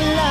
la